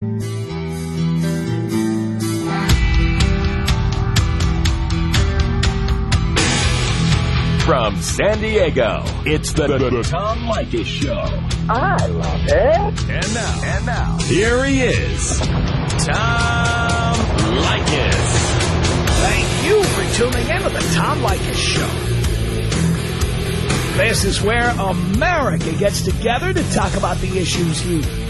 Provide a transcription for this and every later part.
From San Diego, it's the, the, the Tom Leykis Show. I love it. And now, and now, here he is, Tom Leykis. Thank you for tuning in to the Tom Leykis Show. This is where America gets together to talk about the issues you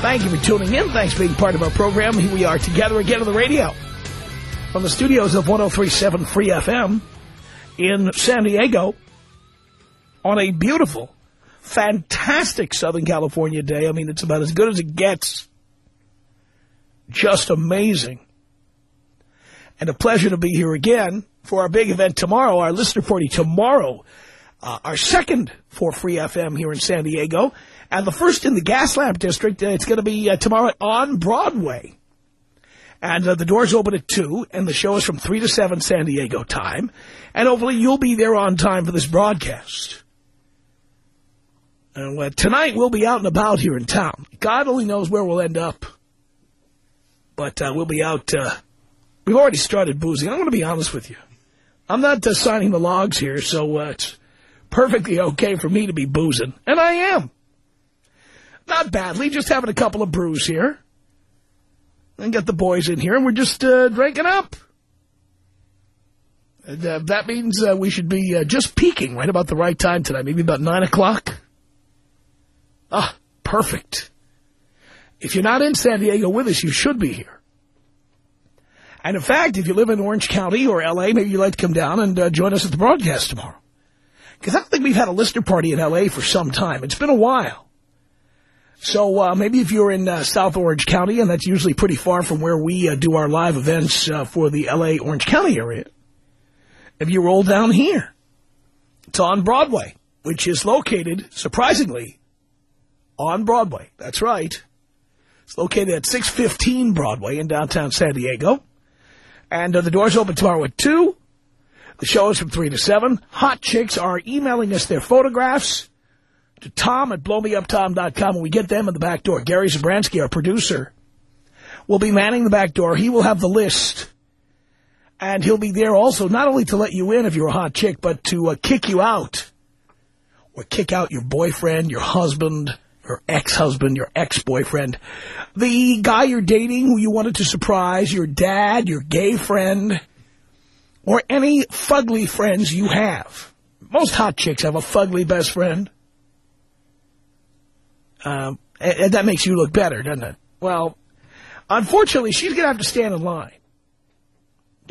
Thank you for tuning in. Thanks for being part of our program. Here we are together again on the radio. From the studios of 103.7 Free FM in San Diego on a beautiful, fantastic Southern California day. I mean, it's about as good as it gets. Just amazing. And a pleasure to be here again for our big event tomorrow, our listener party tomorrow. Uh, our second for Free FM here in San Diego. And the first in the Gaslamp District, uh, it's going to be uh, tomorrow on Broadway. And uh, the doors open at 2, and the show is from 3 to 7 San Diego time. And hopefully you'll be there on time for this broadcast. And uh, tonight we'll be out and about here in town. God only knows where we'll end up. But uh, we'll be out. Uh, we've already started boozing. I'm going to be honest with you. I'm not signing the logs here, so it's perfectly okay for me to be boozing. And I am. Not badly, just having a couple of brews here and get the boys in here, and we're just uh, drinking up. And, uh, that means uh, we should be uh, just peaking right about the right time tonight, maybe about 9 o'clock. Ah, perfect. If you're not in San Diego with us, you should be here. And in fact, if you live in Orange County or L.A., maybe you'd like to come down and uh, join us at the broadcast tomorrow. Because I don't think we've had a listener party in L.A. for some time. It's been a while. So uh, maybe if you're in uh, South Orange County, and that's usually pretty far from where we uh, do our live events uh, for the L.A. Orange County area, if you roll down here, it's on Broadway, which is located, surprisingly, on Broadway. That's right. It's located at 615 Broadway in downtown San Diego. And uh, the doors open tomorrow at 2. The show is from 3 to 7. Hot chicks are emailing us their photographs to Tom at blowmeuptom.com and we get them in the back door. Gary Zabransky, our producer, will be manning the back door. He will have the list. And he'll be there also not only to let you in if you're a hot chick, but to uh, kick you out. Or kick out your boyfriend, your husband, your ex-husband, your ex-boyfriend. The guy you're dating who you wanted to surprise, your dad, your gay friend, or any fugly friends you have. Most hot chicks have a fugly best friend. Um, and that makes you look better, doesn't it? Well, unfortunately, she's going to have to stand in line.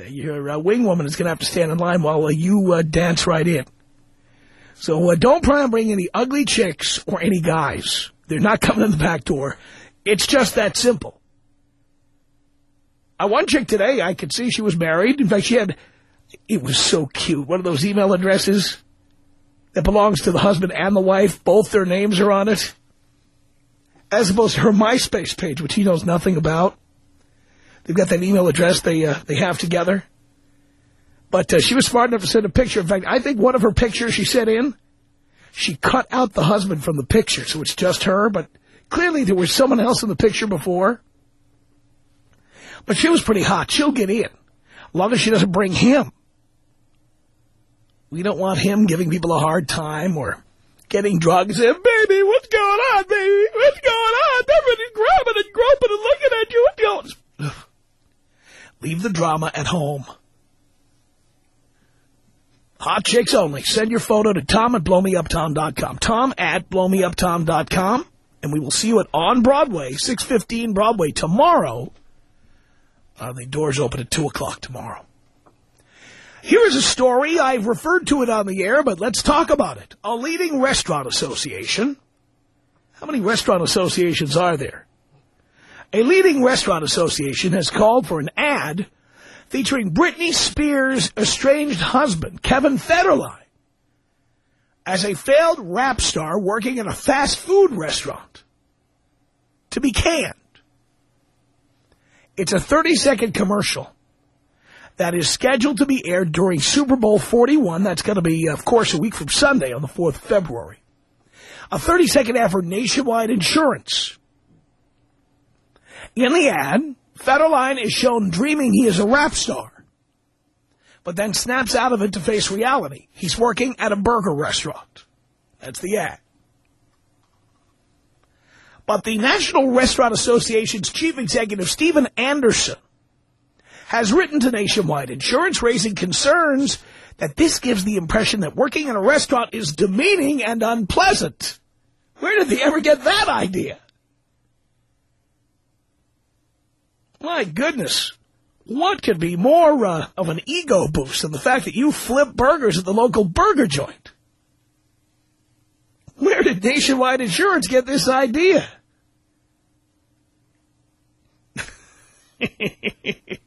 Your uh, wing woman is going to have to stand in line while uh, you uh, dance right in. So uh, don't try and bring any ugly chicks or any guys. They're not coming in the back door. It's just that simple. Uh, one chick today, I could see she was married. In fact, she had, it was so cute, one of those email addresses that belongs to the husband and the wife. Both their names are on it as opposed to her MySpace page, which he knows nothing about. They've got that email address they uh, they have together. But uh, she was smart enough to send a picture. In fact, I think one of her pictures she sent in, she cut out the husband from the picture, so it's just her. But clearly there was someone else in the picture before. But she was pretty hot. She'll get in, as long as she doesn't bring him. We don't want him giving people a hard time or getting drugs. And, baby, what's going on, baby? What's going on? Everybody's grabbing and groping and looking at you. What's going Leave the drama at home. Hot chicks only. Send your photo to Tom at blowmeuptom.com. Tom at blowmeuptom.com. And we will see you at On Broadway, 615 Broadway tomorrow. Uh, the doors open at 2 o'clock tomorrow. Here is a story. I've referred to it on the air, but let's talk about it. A leading restaurant association. How many restaurant associations are there? A leading restaurant association has called for an ad featuring Britney Spears' estranged husband, Kevin Federline, as a failed rap star working in a fast food restaurant to be canned. It's a 30-second commercial that is scheduled to be aired during Super Bowl 41. That's going to be, of course, a week from Sunday on the 4th of February. A 30-second ad for Nationwide Insurance. In the ad, Federline is shown dreaming he is a rap star, but then snaps out of it to face reality. He's working at a burger restaurant. That's the ad. But the National Restaurant Association's chief executive, Stephen Anderson, has written to Nationwide Insurance raising concerns that this gives the impression that working in a restaurant is demeaning and unpleasant. Where did they ever get that idea? My goodness. What could be more uh, of an ego boost than the fact that you flip burgers at the local burger joint? Where did Nationwide Insurance get this idea?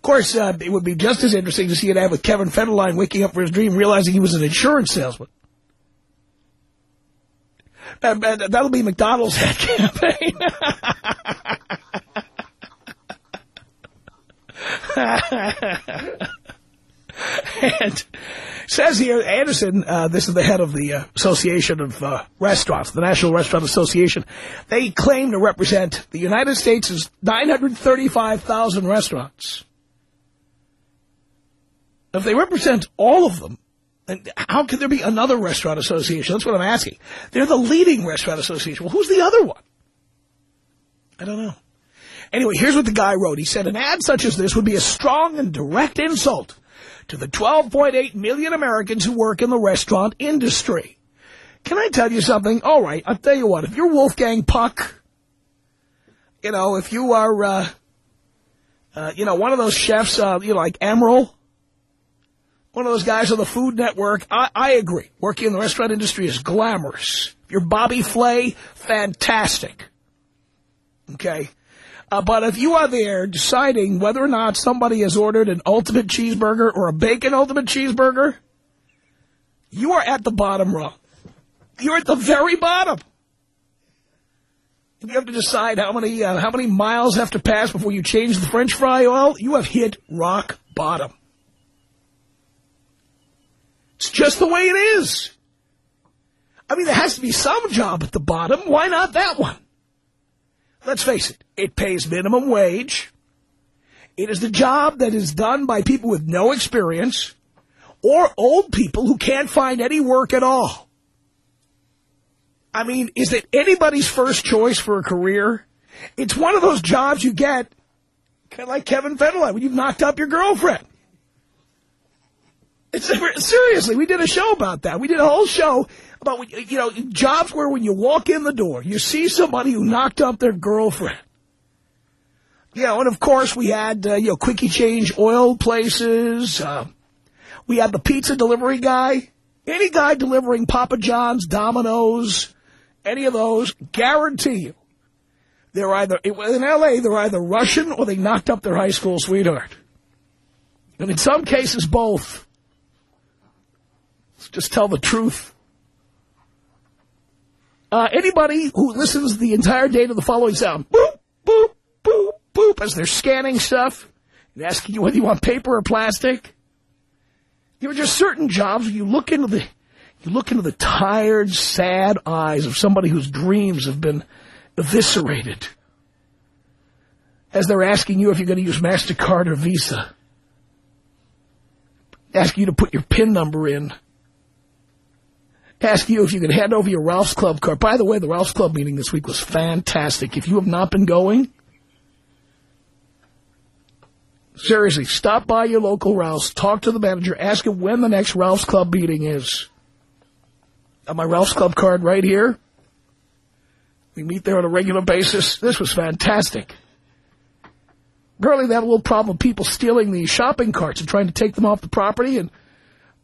of course, uh, it would be just as interesting to see an ad with Kevin Federline waking up for his dream realizing he was an insurance salesman. Uh, that'll be McDonald's ad campaign. and says here, Anderson, uh, this is the head of the uh, Association of uh, Restaurants, the National Restaurant Association. They claim to represent the United States' 935,000 restaurants. If they represent all of them, how can there be another restaurant association? That's what I'm asking. They're the leading restaurant association. Well, who's the other one? I don't know. Anyway, here's what the guy wrote. He said, an ad such as this would be a strong and direct insult to the 12.8 million Americans who work in the restaurant industry. Can I tell you something? All right, I'll tell you what. If you're Wolfgang Puck, you know, if you are, uh, uh, you know, one of those chefs, uh, you know, like Emeril, one of those guys on the Food Network, I, I agree. Working in the restaurant industry is glamorous. If you're Bobby Flay, fantastic. Okay? Uh, but if you are there deciding whether or not somebody has ordered an ultimate cheeseburger or a bacon ultimate cheeseburger, you are at the bottom rung. You're at the very bottom. If you have to decide how many uh, how many miles have to pass before you change the French fry oil, you have hit rock bottom. It's just the way it is. I mean, there has to be some job at the bottom. Why not that one? Let's face it, it pays minimum wage. It is the job that is done by people with no experience or old people who can't find any work at all. I mean, is it anybody's first choice for a career? It's one of those jobs you get, kind of like Kevin Federline, when you've knocked up your girlfriend. It's, seriously, we did a show about that. We did a whole show about, you know, jobs where when you walk in the door, you see somebody who knocked up their girlfriend. You know, and of course we had, uh, you know, quickie change oil places. Uh, we had the pizza delivery guy. Any guy delivering Papa John's, Domino's, any of those, guarantee you, they're either, in L.A., they're either Russian or they knocked up their high school sweetheart. And in some cases, both. Just tell the truth. Uh, anybody who listens the entire day to the following sound, boop, boop, boop, boop, as they're scanning stuff and asking you whether you want paper or plastic. There are just certain jobs where you look into the you look into the tired, sad eyes of somebody whose dreams have been eviscerated as they're asking you if you're going to use MasterCard or Visa. Asking you to put your PIN number in ask you if you could hand over your Ralph's Club card. By the way, the Ralph's Club meeting this week was fantastic. If you have not been going, seriously, stop by your local Ralph's, talk to the manager, ask him when the next Ralph's Club meeting is. Got my Ralph's Club card right here. We meet there on a regular basis. This was fantastic. Apparently they have a little problem with people stealing the shopping carts and trying to take them off the property and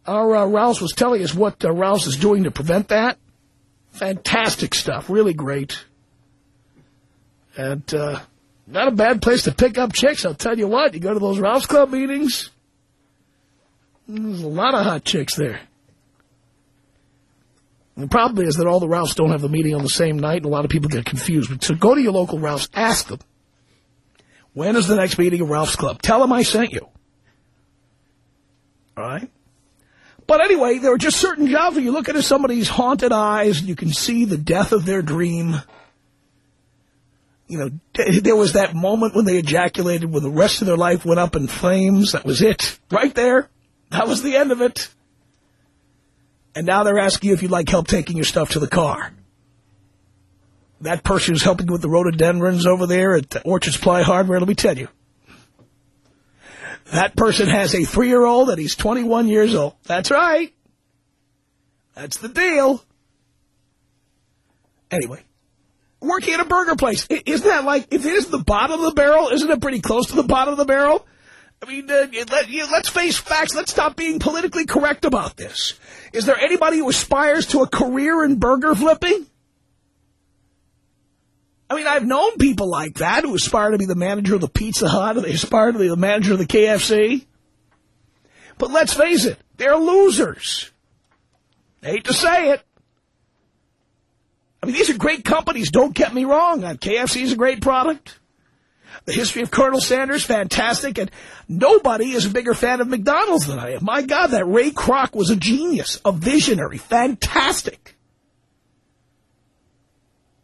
our uh, Rouse was telling us what uh, Rouse is doing to prevent that. Fantastic stuff. Really great. And uh, not a bad place to pick up chicks, I'll tell you what. You go to those Rouse Club meetings, there's a lot of hot chicks there. The problem is that all the Ralphs don't have the meeting on the same night, and a lot of people get confused. But so go to your local Ralphs, ask them, when is the next meeting of Ralph's Club? Tell them I sent you. All right? But anyway, there are just certain jobs where you look into somebody's haunted eyes and you can see the death of their dream. You know, there was that moment when they ejaculated when the rest of their life went up in flames. That was it. Right there. That was the end of it. And now they're asking you if you'd like help taking your stuff to the car. That person who's helping you with the rhododendrons over there at Orchard Supply Hardware, let me tell you. That person has a three-year-old and he's 21 years old. That's right. That's the deal. Anyway, working at a burger place. Isn't that like, if it is the bottom of the barrel, isn't it pretty close to the bottom of the barrel? I mean, uh, let, let's face facts. Let's stop being politically correct about this. Is there anybody who aspires to a career in burger flipping? Mean, I've known people like that who aspire to be the manager of the Pizza Hut or they aspire to be the manager of the KFC. But let's face it, they're losers. I hate to say it. I mean, these are great companies, don't get me wrong. Uh, KFC is a great product. The history of Colonel Sanders, fantastic. And nobody is a bigger fan of McDonald's than I am. My God, that Ray Kroc was a genius, a visionary, fantastic.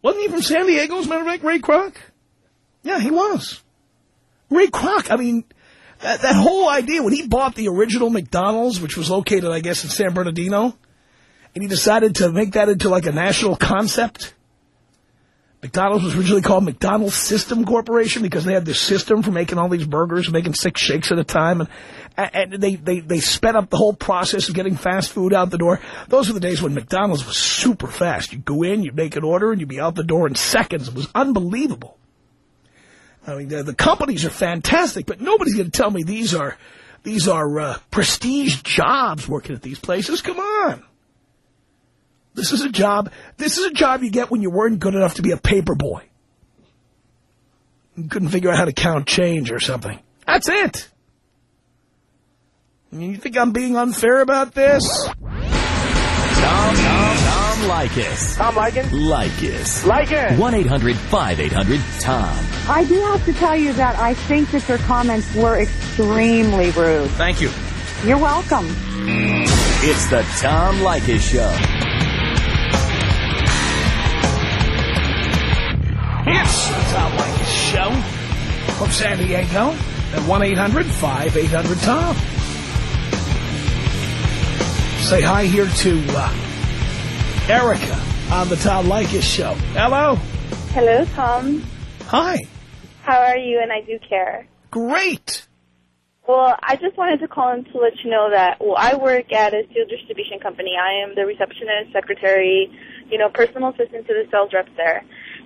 Wasn't he from San Diego, as a matter of fact, Ray Kroc? Yeah, he was. Ray Kroc, I mean, that, that whole idea, when he bought the original McDonald's, which was located, I guess, in San Bernardino, and he decided to make that into like a national concept, McDonald's was originally called McDonald's System Corporation because they had this system for making all these burgers, making six shakes at a time. And, and they, they, they sped up the whole process of getting fast food out the door. Those were the days when McDonald's was super fast. You'd go in, you'd make an order, and you'd be out the door in seconds. It was unbelievable. I mean, the, the companies are fantastic, but nobody's going to tell me these are, these are uh, prestige jobs working at these places. Come on. This is a job, this is a job you get when you weren't good enough to be a paper boy. You couldn't figure out how to count change or something. That's it. You think I'm being unfair about this? Tom, Tom, Tom Leykis. Tom Leykis? Leykis. Leykis. 1-800-5800-TOM. I do have to tell you that I think that your comments were extremely rude. Thank you. You're welcome. It's the Tom Leykis Show. It's the Tom Leykis Show from San Diego at 1-800-5800-TOM. Say hi here to uh, Erica on the Tom Leykis Show. Hello. Hello, Tom. Hi. How are you? And I do care. Great. Well, I just wanted to call in to let you know that, well, I work at a steel distribution company. I am the receptionist, secretary, you know, personal assistant to the sales reps there.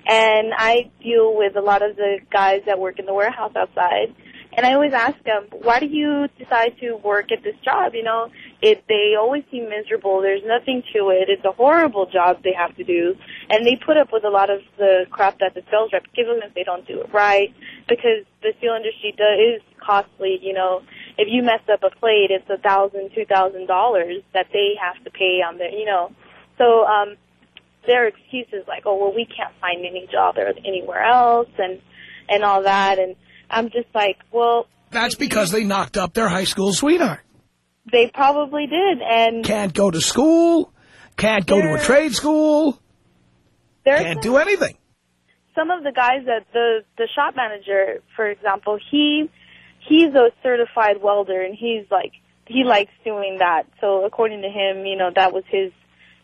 And I deal with a lot of the guys that work in the warehouse outside. And I always ask them, why do you decide to work at this job? You know, it, they always seem miserable. There's nothing to it. It's a horrible job they have to do. And they put up with a lot of the crap that the sales reps give them if they don't do it right. Because the steel industry does, is costly, you know. If you mess up a plate, it's a thousand, two thousand dollars that they have to pay on their, you know. So, um, their excuses like, oh, well, we can't find any job anywhere else and, and all that. And I'm just like, well. That's because they knocked up their high school sweetheart. They probably did. And can't go to school, can't go to a trade school, can't do anything. Some of the guys that the, the shop manager, for example, he, he's a certified welder and he's like, he likes doing that. So according to him, you know, that was his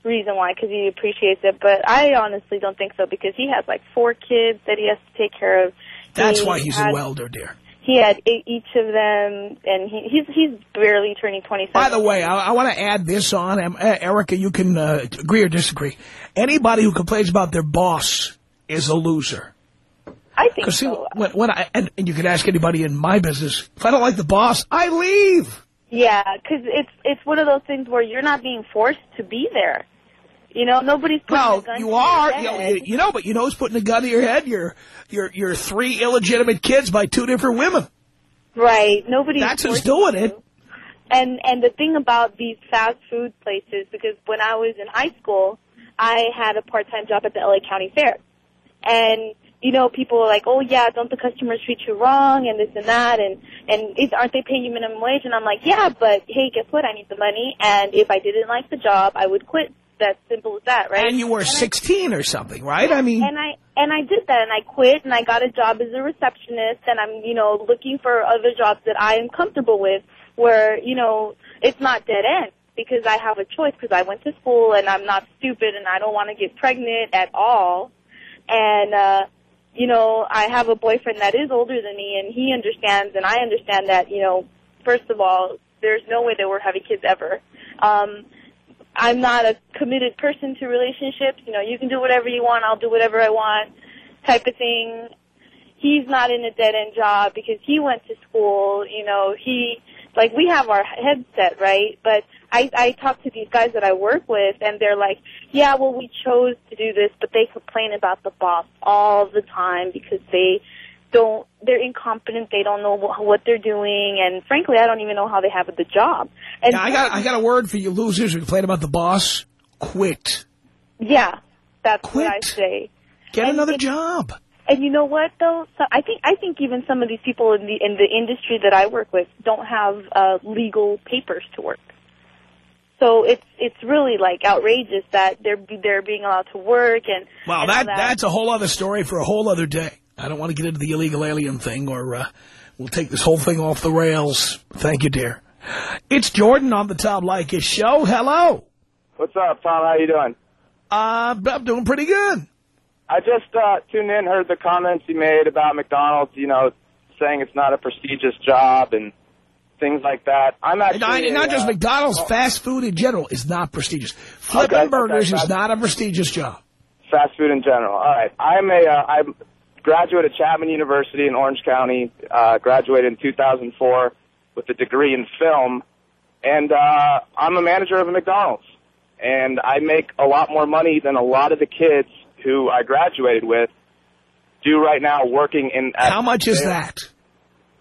reason why, because he appreciates it. But I honestly don't think so because he has like four kids that he has to take care of. That's he why he's a welder, dear. He had eight, each of them, and he, he's he's barely turning 27. By the way, I, I want to add this on. Um, Erica, you can uh, agree or disagree. Anybody who complains about their boss is a loser. I think see, so. When, when I, and, and you can ask anybody in my business, if I don't like the boss, I leave. Yeah, because it's it's one of those things where you're not being forced to be there. You know, nobody's putting a Well, gun you to are, you you- know, but you know who's putting a gun to your head? Your, your, your three illegitimate kids by two different women. Right. Nobody's That's who's doing it. And and the thing about these fast food places, because when I was in high school, I had a part time job at the LA County Fair, and you know people were like, oh yeah, don't the customers treat you wrong and this and that, and and is, aren't they paying you minimum wage? And I'm like, yeah, but hey, guess what? I need the money, and if I didn't like the job, I would quit. That's simple as that, right? And you were I- 16 or something, right? I mean, and I and I did that, and I quit, and I got a job as a receptionist, and I'm you know looking for other jobs that I am comfortable with, where you know it's not dead end because I have a choice because I went to school and I'm not stupid and I don't want to get pregnant at all, and uh, you know I have a boyfriend that is older than me, and he understands, and I understand that you know first of all there's no way that we're having kids ever. Um, I'm not a committed person to relationships. You know, you can do whatever you want, I'll do whatever I want, type of thing. He's not in a dead end job because he went to school. You know, he like we have our headset, right, but I I talk to these guys that I work with, and they're like, yeah, well, we chose to do this, but they complain about the boss all the time because they don't they're incompetent they don't know wh- what they're doing and frankly i don't even know how they have the job and I got, I got a word for you losers who complain about the boss. Quit. Yeah, that's what I Quit. say. Get And another it- job. And you know what though? So I think I think even some of these people in the in the industry that I work with don't have uh, legal papers to work. So it's it's really like outrageous that they're they're being allowed to work and Well, and all that, that's a whole other story for a whole other day. I don't want to get into the illegal alien thing or uh, we'll take this whole thing off the rails. Thank you, dear. It's Jordan on the Tom Leykis show. Hello. What's up, Tom? How you doing? Uh, I'm doing pretty good. I just uh, tuned in, heard the comments you made about McDonald's. You know, saying it's not a prestigious job and things like that. I'm And actually I, not just uh, McDonald's, fast food in general is not prestigious. Flipping Okay, okay, burgers is not a prestigious job. fast food in general. All right, I'm a uh, I'm graduate at Chapman University in Orange County. Uh, graduated in 2004 with a degree in film, and uh, I'm a manager of a McDonald's. And I make a lot more money than a lot of the kids who I graduated with do right now working in. at- How much is that?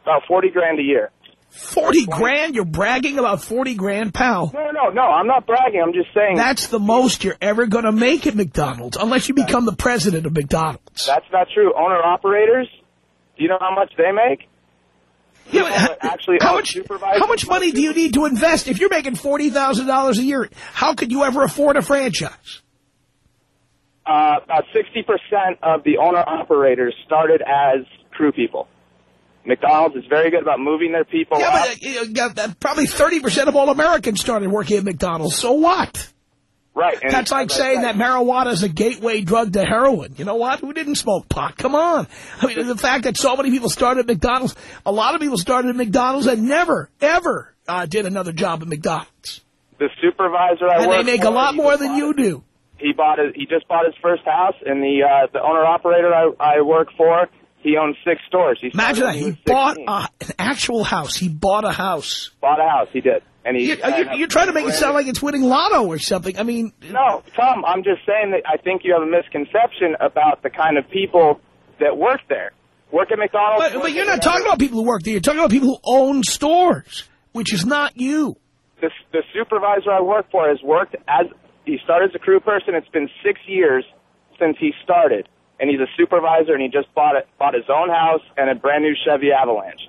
About 40 grand a year. 40 grand? You're bragging about 40 grand, pal. No, no, no. I'm not bragging. I'm just saying That's the most you're ever going to make at McDonald's, unless you become the president of McDonald's. that's not true. Owner operators, do you know how much they make? Yeah, but People that actually how much, how much money do you need to invest? If you're making $40,000 a year, how could you ever afford a franchise? Uh, about 60% of the owner operators started as crew people. McDonald's is very good about moving their people Yeah, but uh, uh, probably 30% of all Americans started working at McDonald's. So what? right. And That's like saying said, that marijuana is a gateway drug to heroin. You know what? Who didn't smoke pot? Come on. I mean, the fact that so many people started at McDonald's, a lot of people started at McDonald's and never, ever uh, did another job at McDonald's. the supervisor I And they make for, a lot more than you do. He bought it. He just bought his first house, and the uh, the owner operator I, I work for, he owns six stores. He Imagine that. He bought a, an actual house. He bought a house. bought a house. He did, and he. You, you, you're trying to make it sound like it's winning lotto or something. I mean, No, Tom, I'm just saying that I think you have a misconception about the kind of people that work there. Work at McDonald's. but, but you're not talking about people who work there. You're talking about people who own stores, which is not you. the, the supervisor I work for has worked as he started as a crew person. It's been six years since he started, and he's a supervisor, and he just bought it, bought his own house and a brand new Chevy Avalanche.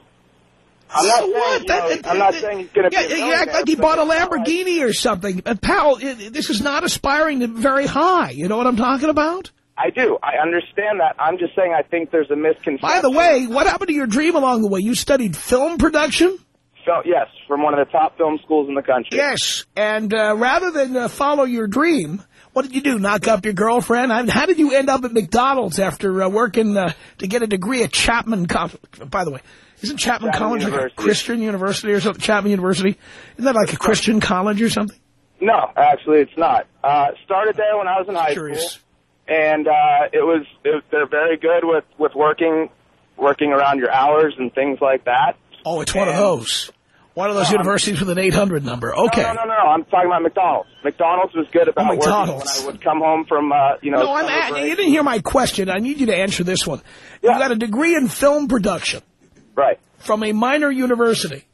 I'm not So saying, what? you know, That- I'm not saying he's going to yeah, be. A you act like he bought a not Lamborghini or something. Uh, pal, this is not aspiring to very high. You know what I'm talking about? I do. I understand that. I'm just saying I think there's a misconception. By the way, what happened to your dream along the way? You studied film production? so, yes, from one of the top film schools in the country. Yes. And uh, rather than uh, follow your dream, what did you do? Knock up your girlfriend? I mean, how did you end up at McDonald's after uh, working uh, to get a degree at Chapman College? By the way, isn't Chapman, Chapman College like a Christian university or something? Chapman University? Isn't that like a Christian college or something? No, actually, it's not. Uh, started there when I was in high Curious. school, and uh, it was it, they're very good with with working working around your hours and things like that. Oh, it's one of those. One of those No, I'm- universities with an 800 number. Okay. No, no, no, no. I'm talking about McDonald's. McDonald's was good about Oh, working when McDonald's. I would come home from, uh, you know. No, I'm at, you didn't hear my question. I need you to answer this one. Yeah. You got a degree in film production Right. from a minor university,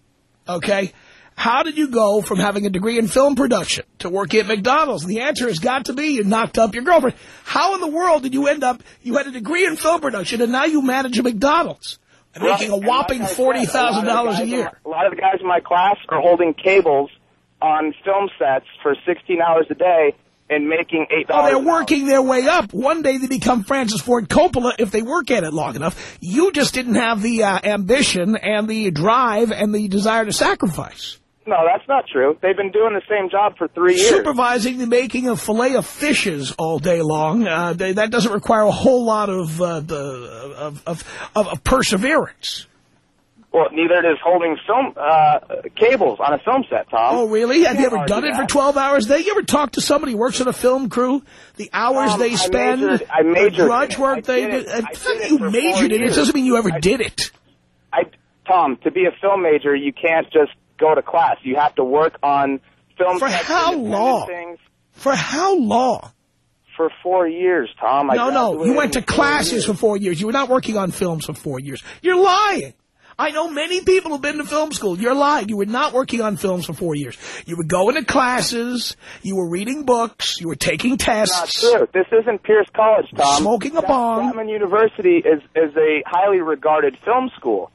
okay? How did you go from having a degree in film production to working at McDonald's? The answer has got to be you knocked up your girlfriend. How in the world did you end up, you had a degree in film production and now you manage a McDonald's and making a whopping like I said, a lot of the $40,000 a in year? A lot of the guys in my class are holding cables on film sets for 16 hours a day and making $8 Oh, they're working their way up. One day they become Francis Ford Coppola if they work at it long enough. You just didn't have the uh, ambition and the drive and the desire to sacrifice. No, that's not true. They've been doing the same job for three years. Supervising the making of filet of fishes all day long, uh, they, that doesn't require a whole lot of, uh, the, of, of, of, of perseverance. Well, neither does holding film uh, cables on a film set, Tom. Oh, really? Have you ever done it for 12 hours day? You ever talk to somebody who works on a film crew? The hours Um, they I spend? majored- I the grudge work they do? it. I the did fact it that you majored in it years. doesn't mean you ever I- did it. I, Tom, to be a film major, you can't just go to class. You have to work on film For how long? Things For how long? for four years, Tom. I No, no. You went to classes years. for four years. You were not working on films for four years. You're lying. I know many people who've been to film school. You're lying. You were not working on films for four years. You were going to classes. You were reading books. You were taking Not tests. true. This isn't Pierce College, Tom. Smoking a bong. Chapman University is is a highly regarded film school.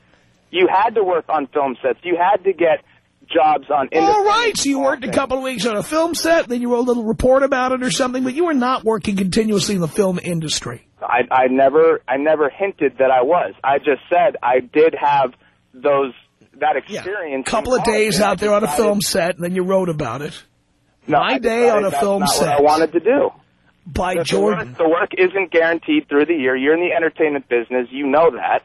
You had to work on film sets. You had to get jobs on. All right. So you worked a couple of weeks on a film set. Then you wrote a little report about it or something. But you were not working continuously in the film industry. I, I never, I never hinted that I was. I just said I did have those that experience. A couple of days out there on a film set, and then you wrote about it. No, my day on a film set. What I wanted to do. By The Jordan. work, the work isn't guaranteed through the year. You're in the entertainment business. You know that.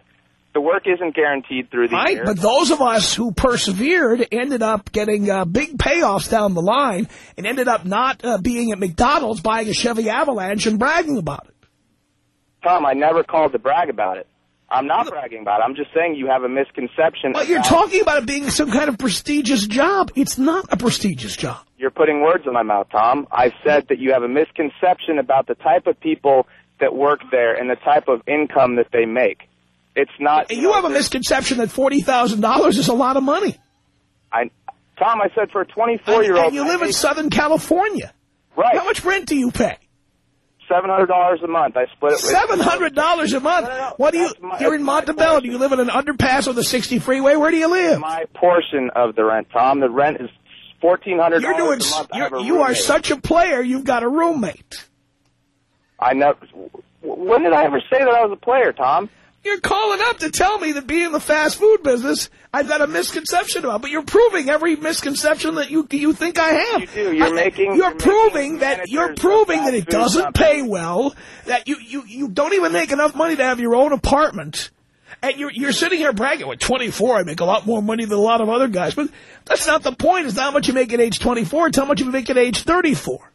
The work isn't guaranteed through the Right, year. but those of us who persevered ended up getting uh, big payoffs down the line and ended up not uh, being at McDonald's buying a Chevy Avalanche and bragging about it. Tom, I never called to brag about it. I'm not bragging about it. I'm just saying you have a misconception. But you're talking about it being some kind of prestigious job. It's not a prestigious job. You're putting words in my mouth, Tom. I said that you have a misconception about the type of people that work there and the type of income that they make. It's not. You know, have a misconception that $40,000 is a lot of money. I, Tom, I said for a 24 year old. and you live in Southern California. right. How much rent do you pay? Seven hundred dollars a month. I split it. with- Seven hundred dollars a month. No, no, no. What do you? My- You're in Montebello. Do you live in an underpass on the 60 freeway? Where do you live? My portion of the rent, Tom. The rent is fourteen hundred You're dollars doing. a month. You're, you are such a player. You've got a roommate. I never. When did I ever say that I was a player, Tom? You're calling up to tell me that being in the fast food business, I've got a misconception about. But you're proving every misconception that you you think I have. You do. You're I- making- You're you're proving making that you're proving that it doesn't pay well. That you you you don't even make enough money to have your own apartment. And you're, you're sitting here bragging, with 24, I make a lot more money than a lot of other guys. But that's not the point. It's not how much you make at age 24. It's how much you make at age 34.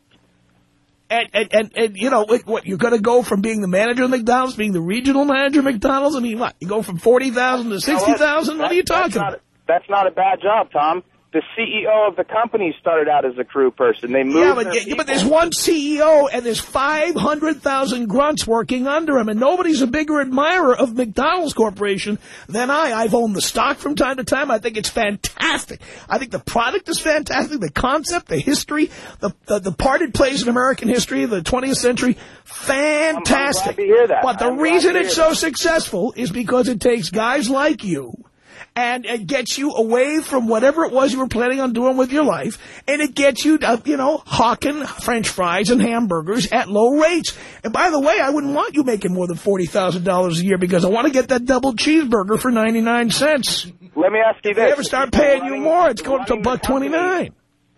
And, and, and, and you know, what, what you're going to go from being the manager of McDonald's, being the regional manager of McDonald's? I mean, what? You go from 40,000 to 60,000? What are you that's talking not- about? That's not a bad job, Tom. The CEO of the company started out as a crew person. They moved. Yeah, but, yeah, but there's one CEO and there's 500,000 grunts working under him, and nobody's a bigger admirer of McDonald's Corporation than I. I've owned the stock from time to time. I think it's fantastic. I think the product is fantastic. The concept, the history, the, the, the part it plays in American history the 20th century, fantastic. I'm glad to hear that. But the I'm reason it's so successful is because it takes guys like you and it gets you away from whatever it was you were planning on doing with your life, and it gets you, uh, you know, hawking French fries and hamburgers at low rates. And by the way, I wouldn't want you making more than $40,000 a year because I want to get that double cheeseburger for 99 cents. Let me ask you this: If they ever start paying you more, it's going to running the buck company, 29.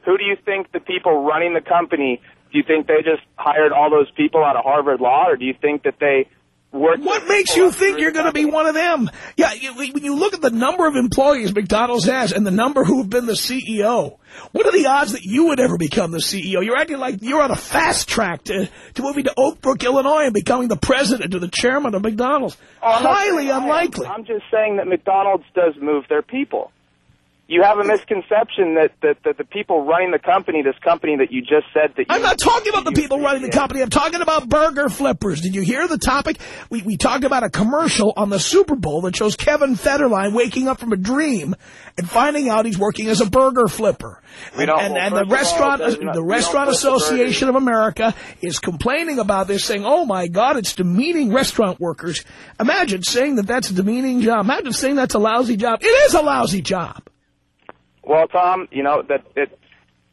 Who do you think the people running the company? Do you think they just hired all those people out of Harvard Law, or do you think that they? What makes you think you're going to be one of them? Yeah, you, when you look at the number of employees McDonald's has and the number who have been the CEO, what are the odds that you would ever become the CEO? You're acting like you're on a fast track to, to moving to Oak Brook, Illinois and becoming the president or the chairman of McDonald's. Oh, Highly saying I am. unlikely. I'm just saying that McDonald's does move their people. You have a misconception that, that, that the people running the company, this company that you just said that you... I'm not talking about the people running the company. I'm talking about burger flippers. Did you hear the topic? We, we talked about a commercial on the Super Bowl that shows Kevin Federline waking up from a dream and finding out he's working as a burger flipper. We don't- and well, and the of all, restaurant, the Restaurant Association of. America is complaining about this, saying, "Oh my God, it's demeaning restaurant workers." Imagine saying that that's a demeaning job. Imagine saying that's a lousy job. It is a lousy job. Well, Tom, you know that it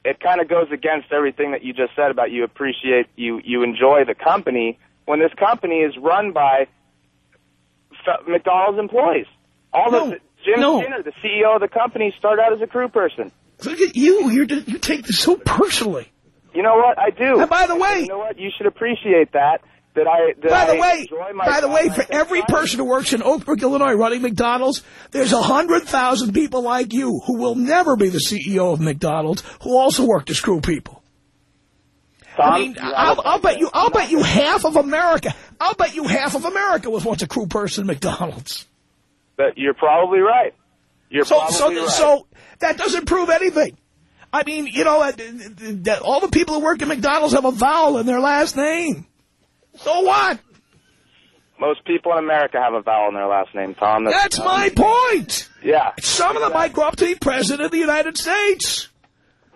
it kind of goes against everything that you just said about you appreciate you you enjoy the company when this company is run by McDonald's employees. All No, the Jim no. Skinner, the CEO of the company, started out as a crew person. Look at you. You're, you take this so personally. You know what? I do. And by the way- you know what? You should appreciate that. That I By the I way, by the way, for every it. person who works in Oak Brook, Illinois, running McDonald's, there's a hundred thousand people like you who will never be the CEO of McDonald's, who also work to screw people. Tom, I mean, I'll, I'll bet you, I'll bet you half of America, I'll bet you half of America was once a crew person at McDonald's. that you're probably right. You're So, probably so, right. so that doesn't prove anything. I mean, you know, uh, that all the people who work at McDonald's have a vowel in their last name. So what? Most people in America have a vowel in their last name, Tom. That's my point. Yeah. Some of them might grow up to be president of the United States.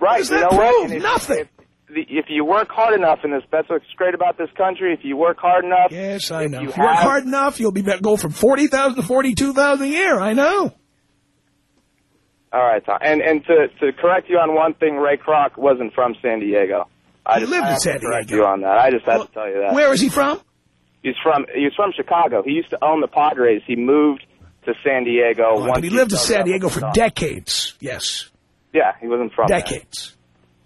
Right. does you that know prove? And if- Nothing. If, if you work hard enough in this, that's what's great about this country. If you work hard enough, Yes, I know. you, if you work hard enough, you'll be go from 40000 to 42000 a year. I know. all right, Tom. And and to to correct you on one thing, Ray Kroc wasn't from San Diego. I He just lived in San Diego. you on that. I just had to tell you that. Where is he from? He's from he's from Chicago. He used to own the Padres. He moved to San Diego. Oh, once but he lived in San Diego for decades. Yes. Yeah, he wasn't from there. Decades.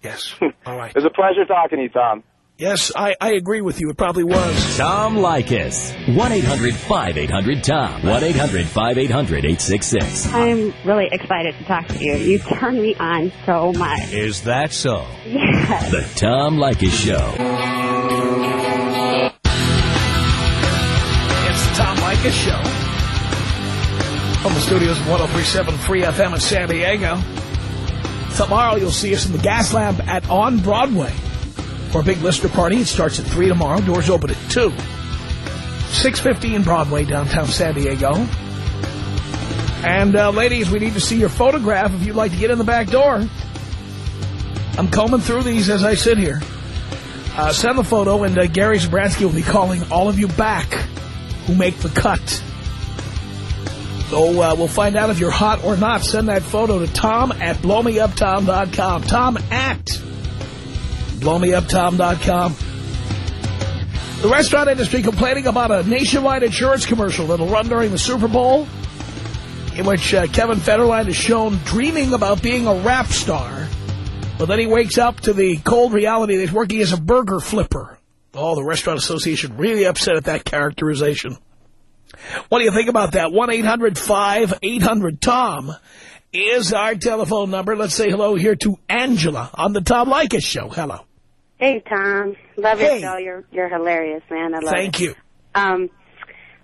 Yes. All right. It was a pleasure talking to you, Tom. Yes, I, I agree with you. It probably was. Tom Leykis. 1-800-5800-TOM. 1-800-5800-866. I'm really excited to talk to you. You turn me on so much. Is that so? Yes. The Tom Leykis Show. It's the Tom Leykis Show. From the studios of 1037 Free FM in San Diego. Tomorrow you'll see us in the Gas Lamp at On Broadway for a big listener party. It starts at 3 tomorrow. Doors open at 2. 615 Broadway, downtown San Diego. And, uh, ladies, we need to see your photograph if you'd like to get in the back door. I'm combing through these as I sit here. Uh, send the photo, and uh, Gary Zabransky will be calling all of you back who make the cut. So uh, we'll find out if you're hot or not. Send that photo to Tom at blowmeuptom.com. Tom at blowmeuptom.com. The restaurant industry complaining about a nationwide insurance commercial that'll run during the Super Bowl in which uh, Kevin Federline is shown dreaming about being a rap star. But then he wakes up to the cold reality that he's working as a burger flipper. Oh, the Restaurant Association really upset at that characterization. What do you think about that? 1-800-5800-TOM is our telephone number. Let's say hello here to Angela on the Tom Leykis Show. Hello. Hey, Tom. Love Hey. your show. You're, you're hilarious, man. I love you. Thank it. you. Um,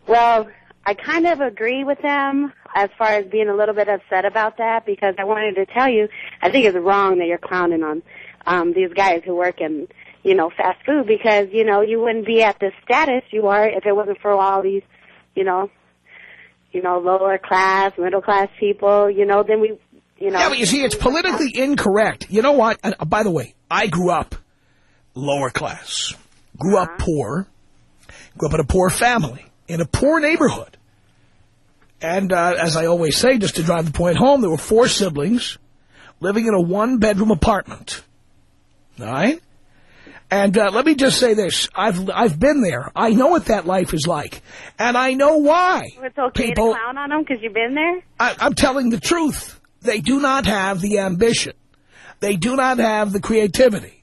well, I kind of agree with them as far as being a little bit upset about that because I wanted to tell you, I think it's wrong that you're clowning on um, these guys who work in, you know, fast food because, you know, you wouldn't be at the status you are if it wasn't for all these, you know, you know, lower class, middle class people, you know, then we, you know. Yeah, but you see, it's politically incorrect. You know what? And, uh, by the way, I grew up lower class. Grew up poor. Grew up in a poor family. In a poor neighborhood. And uh, as I always say, just to drive the point home, there were four siblings living in a one-bedroom apartment. All right? And uh, let me just say this. I've I've been there. I know what that life is like. And I know why. It's okay people, to clown on them because you've been there? I, I'm telling the truth. They do not have the ambition. They do not have the creativity.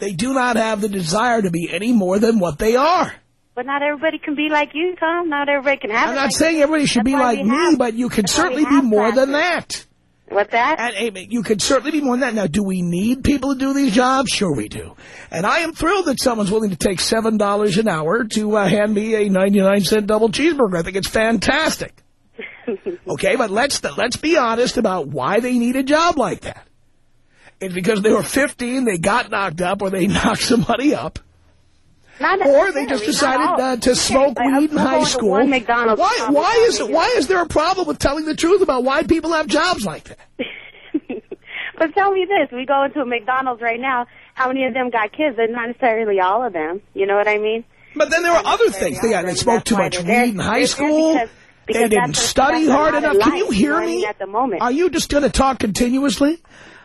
They do not have the desire to be any more than what they are. But not everybody can be like you, Tom. Not everybody can have I'm not like saying you. everybody should That's be like me, have- but you can certainly be more than that. What's that? And Amy, you can certainly be more than that. Now, do we need people to do these jobs? Sure we do. And I am thrilled that someone's willing to take $7 an hour to uh, hand me a 99 cent double cheeseburger. I think it's fantastic. Okay, but let's let's be honest about why they need a job like that. It's because they were 15, they got knocked up, or they knocked somebody up. Not Or they just decided uh, to smoke weed in high school. Why, why is why is there a problem with telling the truth about why people have jobs like that? But tell me this: we go into a McDonald's right now. How many of them got kids? They're not necessarily all of them. You know what I mean? But then there are other things. They, got, they smoked too much weed in high school. They didn't study hard enough. Can you hear me? At the moment, Are you just going to talk continuously?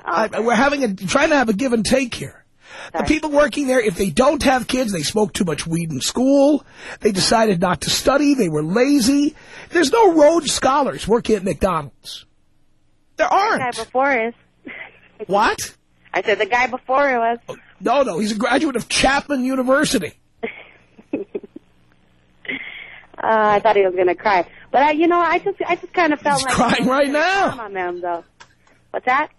I, we're having a trying to have a give and take here. The people working there, if they don't have kids, they smoke too much weed in school. They decided not to study. They were lazy. There's no Rhodes Scholars working at McDonald's. There aren't. the guy before us. What? I said the guy before us. No, no. He's a graduate of Chapman University. Uh, I thought he was gonna cry, but I, you know, I just, I just kind of felt He's like crying right now. Come on, them though. What's that?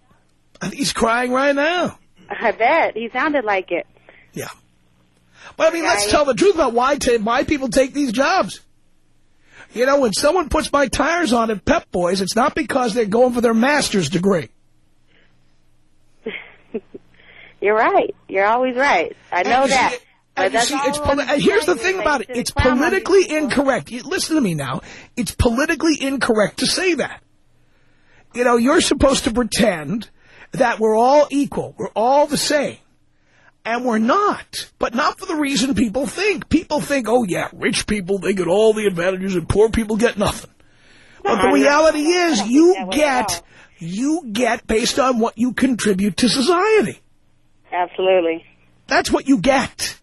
I think he's crying right now. I bet he sounded like it. Yeah. But I mean, let's tell the truth about why, why people take these jobs. You know, when someone puts my tires on at Pep Boys, it's not because they're going for their master's degree. You're right. You're always right. I know And that. see- But and you see, it's here's the thing about it. It's clown on these politically incorrect. You, listen to me now. It's politically incorrect to say that. You know, you're supposed to pretend that we're all equal. We're all the same. And we're not. But not for the reason people think. People think, oh, yeah, rich people, they get all the advantages and poor people get nothing. But the No, no, reality is you that way at get, you get based on what you contribute to society. Absolutely. That's what you get.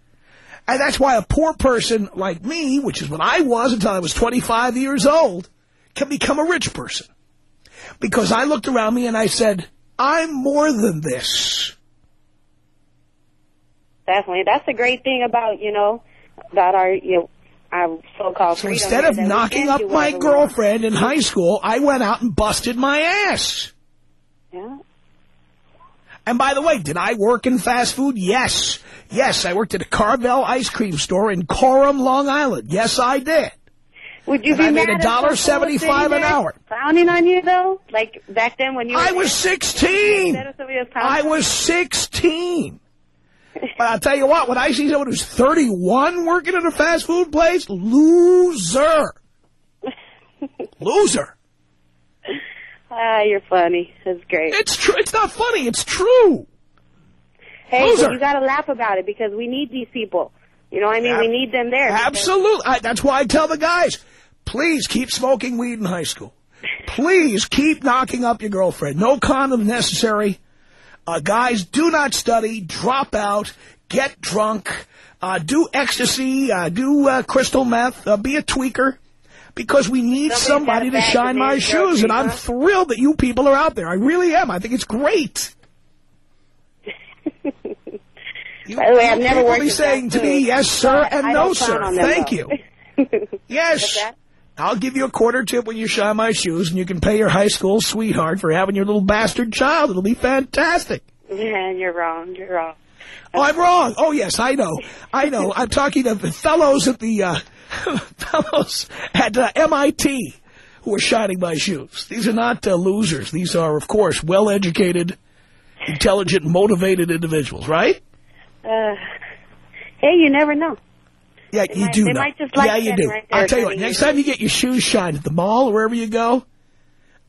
And that's why a poor person like me, which is what I was until I was 25 years old, can become a rich person. Because I looked around me and I said, I'm more than this. Definitely. That's the great thing about, you know, about our, you know, our so-called So instead of knocking up my whatever we want. girlfriend in high school, I went out and busted my ass. Yeah. And by the way, did I work in fast food? Yes. Yes, I worked at a Carvel ice cream store in Coram, Long Island. Yes, I did. Would you And be I made a dollar if someone was $1.75 sitting an hour. Frowning on you though, like back then when you. I was 16. Instead of somebody else I was 16. But I'll tell you what, when I see someone who's 31 working at a fast food place, loser. Loser. Ah, you're funny. That's great. It's true. It's not funny. It's true. Hey, loser. you got to laugh about it because we need these people. You know what I mean? Ab- we need them there. Absolutely. I, that's why I tell the guys, please keep smoking weed in high school. Please keep knocking up your girlfriend. No condom necessary. Uh, guys, do not study, drop out, get drunk, uh, do ecstasy, uh, do uh, crystal meth, uh, be a tweaker. Because we need Somebody's somebody to shine my shoes, and I'm thrilled that you people are out there. I really am. I think it's great. You, By the way, I've never worked be saying to me, yes, sir, and I no, sir. count on them, Thank though. you. Yes. I'll give you a quarter tip when you shine my shoes, and you can pay your high school sweetheart for having your little bastard child. It'll be fantastic. Yeah, you're wrong. You're wrong. Oh, I'm wrong. Oh, yes, I know. I know. I'm talking to the fellows at the, uh, fellows at uh, MIT who are shining my shoes. These are not uh, losers. These are, of course, well-educated, intelligent, motivated individuals, right? Uh, hey, you never know. Yeah, They you might- do they know. might just like yeah, you do. right I'll tell you what, next time you get your shoes shined at the mall or wherever you go,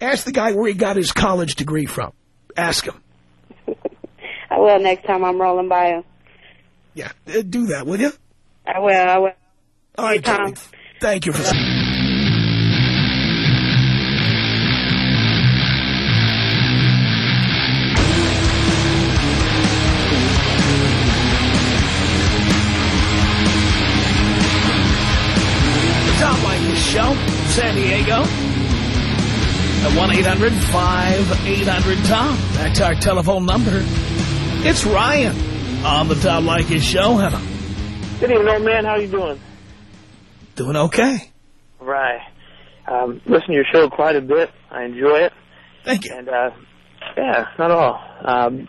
ask the guy where he got his college degree from. Ask him. I will next time I'm rolling by him. Yeah, uh, do that, will you? I will. I will. All right, Tom. Tony. Thank you for that. Diego. At 1-800-5800-TOM. That's our telephone number. It's Ryan on the Tom Leykis Show. Hello. Good evening, old man. How are you doing? Doing okay. Right. Um, listen to your show quite a bit. I enjoy it. Thank you. And, uh, yeah, not all. Um,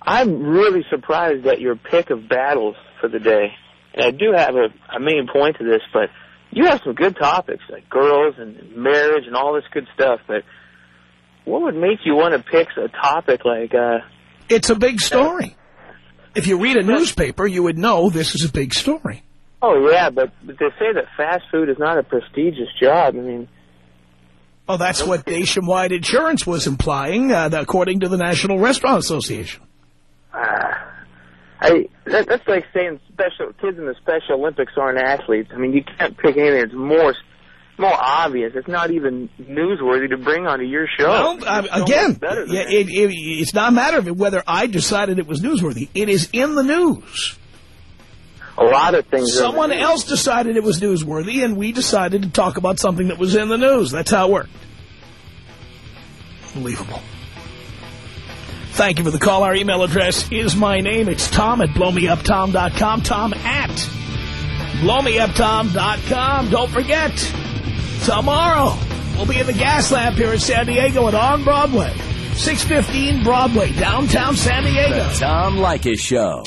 I'm really surprised at your pick of battles for the day. And I do have a, a main point to this, but you have some good topics like girls and marriage and all this good stuff, but what would make you want to pick a topic like, uh, It's a big story. If you read a newspaper, you would know this is a big story. oh yeah, but, but they say that fast food is not a prestigious job. I mean, Oh, that's what Nationwide Insurance was implying, uh, according to the National Restaurant Association. uh, I that, that's like saying special kids in the Special Olympics aren't athletes. I mean, you can't pick anything that's more more obvious. It's not even newsworthy to bring onto your show. Well, uh, again, yeah, it, it, it's not a matter of whether I decided it was newsworthy. It is in the news. a lot of things. are in the Someone else decided it was newsworthy, and we decided to talk about something that was in the news. That's how it worked. Unbelievable. Thank you for the call. Our email address is my name. It's Tom at blowmeuptom.com. Tom at blowmeuptom.com. Don't forget, tomorrow we'll be in the gas lamp here in San Diego and on Broadway. 615 Broadway, downtown San Diego. The Tom Leykis Show.